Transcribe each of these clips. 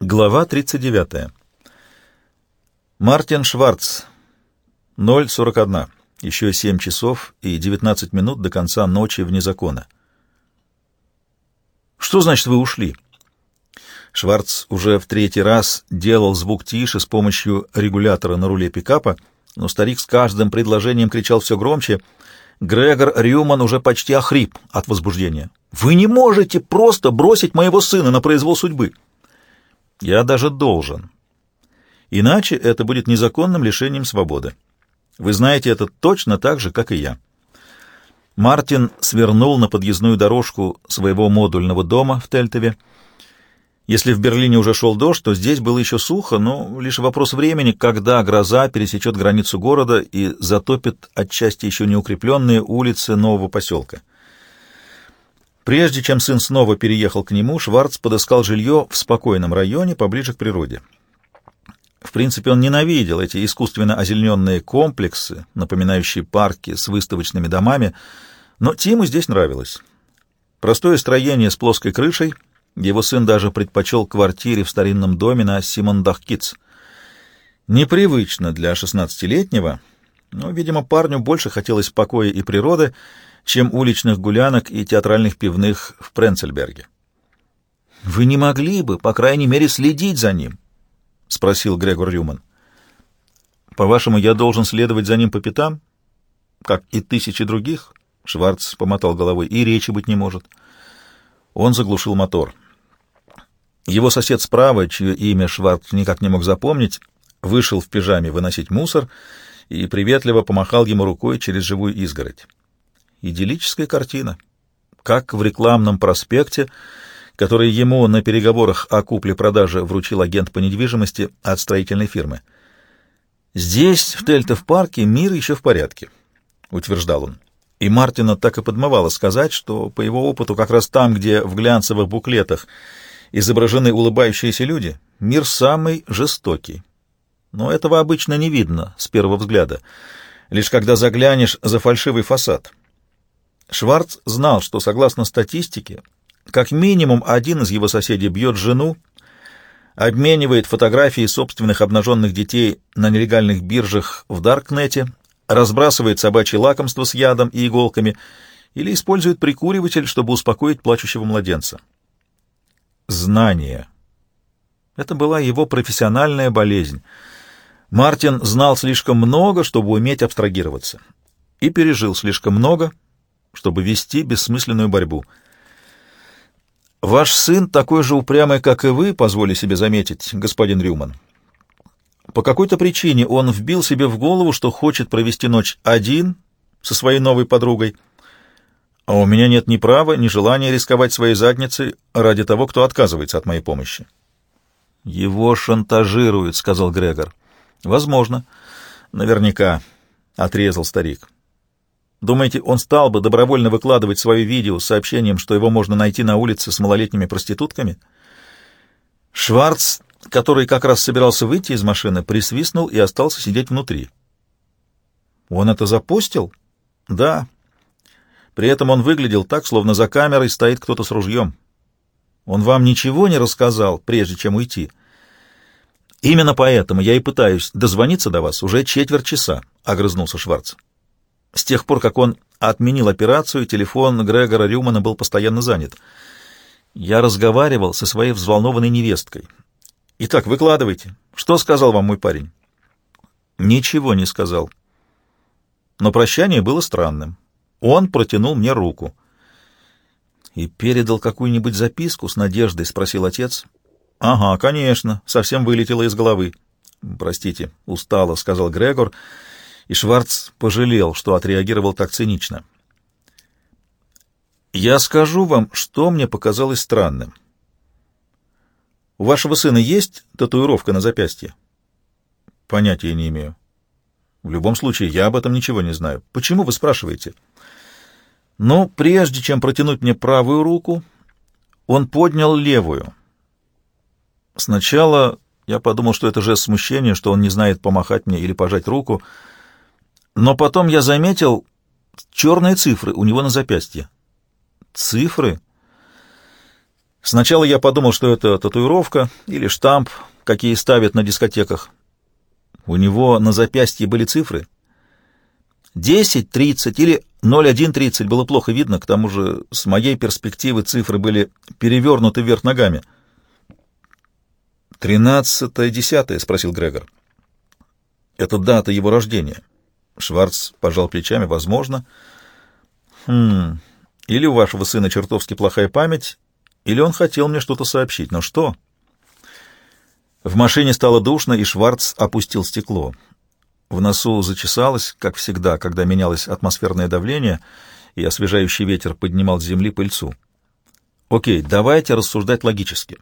Глава 39. Мартин Шварц. 0.41. Еще 7 часов и 19 минут до конца ночи вне закона. «Что значит вы ушли?» Шварц уже в третий раз делал звук тише с помощью регулятора на руле пикапа, но старик с каждым предложением кричал все громче. Грегор Рюман уже почти охрип от возбуждения. «Вы не можете просто бросить моего сына на произвол судьбы!» Я даже должен. Иначе это будет незаконным лишением свободы. Вы знаете это точно так же, как и я. Мартин свернул на подъездную дорожку своего модульного дома в Тельтове. Если в Берлине уже шел дождь, то здесь было еще сухо, но лишь вопрос времени, когда гроза пересечет границу города и затопит отчасти еще неукрепленные улицы нового поселка. Прежде чем сын снова переехал к нему, Шварц подыскал жилье в спокойном районе, поближе к природе. В принципе, он ненавидел эти искусственно озелененные комплексы, напоминающие парки с выставочными домами, но Тиму здесь нравилось. Простое строение с плоской крышей, его сын даже предпочел квартире в старинном доме на Симондахкиц. Непривычно для шестнадцатилетнего, но, видимо, парню больше хотелось покоя и природы, чем уличных гулянок и театральных пивных в Пренцельберге. «Вы не могли бы, по крайней мере, следить за ним?» — спросил Грегор Рюман. «По-вашему, я должен следовать за ним по пятам, как и тысячи других?» Шварц помотал головой. «И речи быть не может». Он заглушил мотор. Его сосед справа, чье имя Шварц никак не мог запомнить, вышел в пижаме выносить мусор и приветливо помахал ему рукой через живую изгородь. Идиллическая картина, как в рекламном проспекте, который ему на переговорах о купле-продаже вручил агент по недвижимости от строительной фирмы. «Здесь, в Тельтов-парке, мир еще в порядке», — утверждал он. И Мартина так и подмывало сказать, что, по его опыту, как раз там, где в глянцевых буклетах изображены улыбающиеся люди, мир самый жестокий. Но этого обычно не видно с первого взгляда, лишь когда заглянешь за фальшивый фасад — Шварц знал, что, согласно статистике, как минимум один из его соседей бьет жену, обменивает фотографии собственных обнаженных детей на нелегальных биржах в Даркнете, разбрасывает собачье лакомство с ядом и иголками или использует прикуриватель, чтобы успокоить плачущего младенца. Знание. Это была его профессиональная болезнь. Мартин знал слишком много, чтобы уметь абстрагироваться, и пережил слишком много — чтобы вести бессмысленную борьбу. Ваш сын такой же упрямый, как и вы, позволю себе заметить, господин Рюман. По какой-то причине он вбил себе в голову, что хочет провести ночь один со своей новой подругой, а у меня нет ни права, ни желания рисковать своей задницей ради того, кто отказывается от моей помощи. «Его шантажируют», — сказал Грегор. «Возможно. Наверняка», — отрезал старик. Думаете, он стал бы добровольно выкладывать свое видео с сообщением, что его можно найти на улице с малолетними проститутками? Шварц, который как раз собирался выйти из машины, присвистнул и остался сидеть внутри. Он это запустил? Да. При этом он выглядел так, словно за камерой стоит кто-то с ружьем. Он вам ничего не рассказал, прежде чем уйти? Именно поэтому я и пытаюсь дозвониться до вас уже четверть часа, — огрызнулся Шварц. С тех пор, как он отменил операцию, телефон Грегора Рюмана был постоянно занят. Я разговаривал со своей взволнованной невесткой. Итак, выкладывайте. Что сказал вам мой парень? Ничего не сказал. Но прощание было странным. Он протянул мне руку. И передал какую-нибудь записку с надеждой, спросил отец. Ага, конечно, совсем вылетело из головы. Простите, устало, сказал Грегор и Шварц пожалел, что отреагировал так цинично. «Я скажу вам, что мне показалось странным. У вашего сына есть татуировка на запястье?» «Понятия не имею». «В любом случае, я об этом ничего не знаю. Почему вы спрашиваете?» «Ну, прежде чем протянуть мне правую руку, он поднял левую. Сначала я подумал, что это жест смущения, что он не знает помахать мне или пожать руку, — но потом я заметил черные цифры у него на запястье. Цифры? Сначала я подумал, что это татуировка или штамп, какие ставят на дискотеках. У него на запястье были цифры. 10.30 или 01.30 было плохо видно, к тому же с моей перспективы цифры были перевернуты вверх ногами. «Тринадцатое, десятое?» — спросил Грегор. «Это дата его рождения». Шварц пожал плечами. «Возможно». «Хм... Или у вашего сына чертовски плохая память, или он хотел мне что-то сообщить. Но что?» В машине стало душно, и Шварц опустил стекло. В носу зачесалось, как всегда, когда менялось атмосферное давление, и освежающий ветер поднимал с земли пыльцу. «Окей, давайте рассуждать логически»,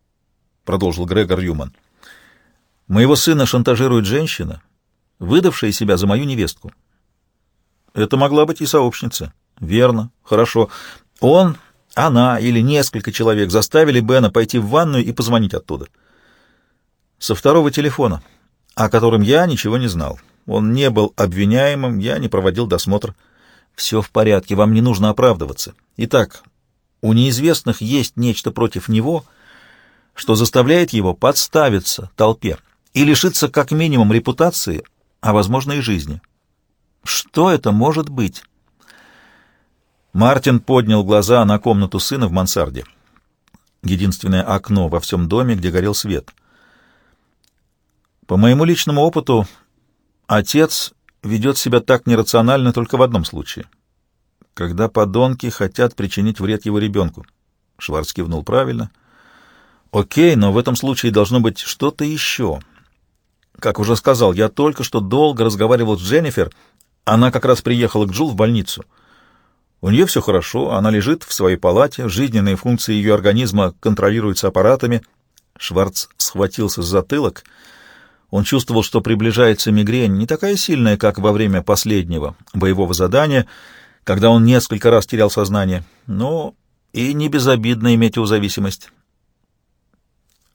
— продолжил Грегор Юман. «Моего сына шантажирует женщина, выдавшая себя за мою невестку. Это могла быть и сообщница. Верно, хорошо. Он, она или несколько человек заставили Бена пойти в ванную и позвонить оттуда» со второго телефона, о котором я ничего не знал. Он не был обвиняемым, я не проводил досмотр. Все в порядке, вам не нужно оправдываться. Итак, у неизвестных есть нечто против него, что заставляет его подставиться толпе и лишиться как минимум репутации, а, возможно, и жизни. Что это может быть? Мартин поднял глаза на комнату сына в мансарде. Единственное окно во всем доме, где горел свет — по моему личному опыту, отец ведет себя так нерационально только в одном случае. Когда подонки хотят причинить вред его ребенку. Шварц кивнул правильно. Окей, но в этом случае должно быть что-то еще. Как уже сказал, я только что долго разговаривал с Дженнифер. Она как раз приехала к Джул в больницу. У нее все хорошо, она лежит в своей палате, жизненные функции ее организма контролируются аппаратами. Шварц схватился за затылок — он чувствовал, что приближается мигрень, не такая сильная, как во время последнего боевого задания, когда он несколько раз терял сознание, но и не безобидно иметь зависимость.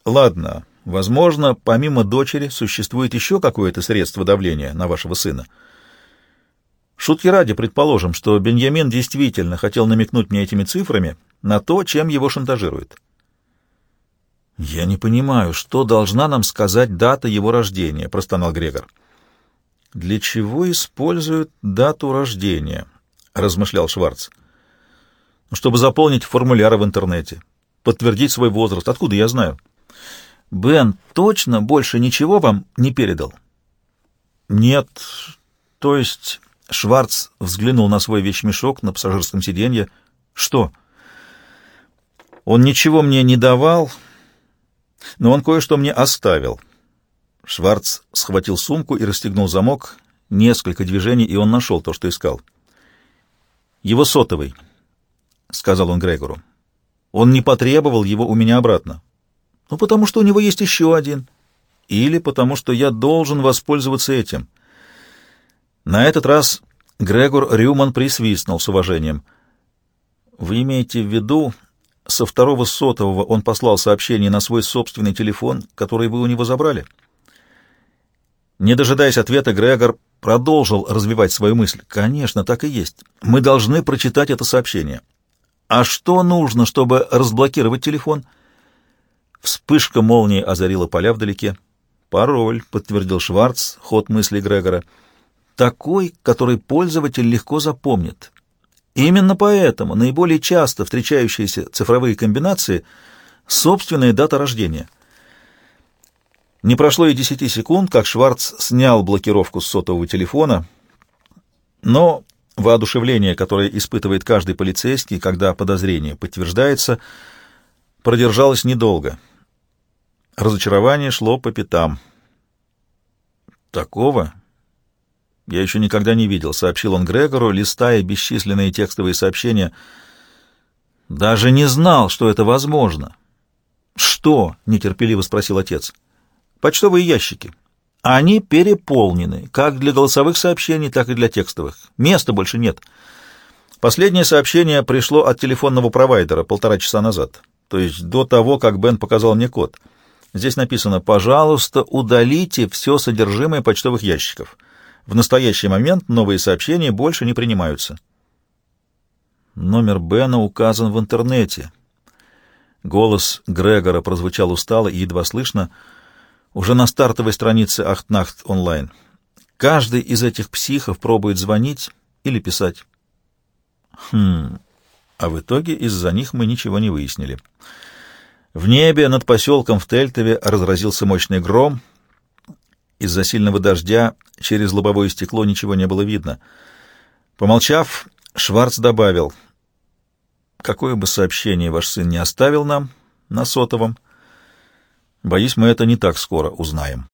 Ладно, возможно, помимо дочери существует еще какое-то средство давления на вашего сына. Шутки ради предположим, что Беньямин действительно хотел намекнуть мне этими цифрами на то, чем его шантажируют. «Я не понимаю, что должна нам сказать дата его рождения», — простонал Грегор. «Для чего используют дату рождения?» — размышлял Шварц. «Чтобы заполнить формуляры в интернете, подтвердить свой возраст. Откуда я знаю?» «Бен точно больше ничего вам не передал?» «Нет. То есть...» — Шварц взглянул на свой вещмешок на пассажирском сиденье. «Что?» «Он ничего мне не давал...» но он кое-что мне оставил. Шварц схватил сумку и расстегнул замок. Несколько движений, и он нашел то, что искал. «Его сотовый», — сказал он Грегору. «Он не потребовал его у меня обратно. Ну, потому что у него есть еще один. Или потому что я должен воспользоваться этим». На этот раз Грегор Рюман присвистнул с уважением. «Вы имеете в виду, со второго сотового он послал сообщение на свой собственный телефон, который вы у него забрали. Не дожидаясь ответа, Грегор продолжил развивать свою мысль. «Конечно, так и есть. Мы должны прочитать это сообщение. А что нужно, чтобы разблокировать телефон?» Вспышка молнии озарила поля вдалеке. «Пароль», — подтвердил Шварц, ход мысли Грегора. «Такой, который пользователь легко запомнит. Именно поэтому наиболее часто встречающиеся цифровые комбинации — собственная дата рождения. Не прошло и десяти секунд, как Шварц снял блокировку с сотового телефона, но воодушевление, которое испытывает каждый полицейский, когда подозрение подтверждается, продержалось недолго. Разочарование шло по пятам. Такого «Я еще никогда не видел», — сообщил он Грегору, листая бесчисленные текстовые сообщения. «Даже не знал, что это возможно». «Что?» — нетерпеливо спросил отец. «Почтовые ящики. Они переполнены, как для голосовых сообщений, так и для текстовых. Места больше нет». Последнее сообщение пришло от телефонного провайдера полтора часа назад, то есть до того, как Бен показал мне код. Здесь написано «Пожалуйста, удалите все содержимое почтовых ящиков». В настоящий момент новые сообщения больше не принимаются. Номер Бена указан в интернете. Голос Грегора прозвучал устало и едва слышно. Уже на стартовой странице Ахтнахт онлайн. Каждый из этих психов пробует звонить или писать. Хм, а в итоге из-за них мы ничего не выяснили. В небе над поселком в Тельтове разразился мощный гром. Из-за сильного дождя через лобовое стекло ничего не было видно. Помолчав, Шварц добавил, «Какое бы сообщение ваш сын не оставил нам на сотовом, боюсь, мы это не так скоро узнаем».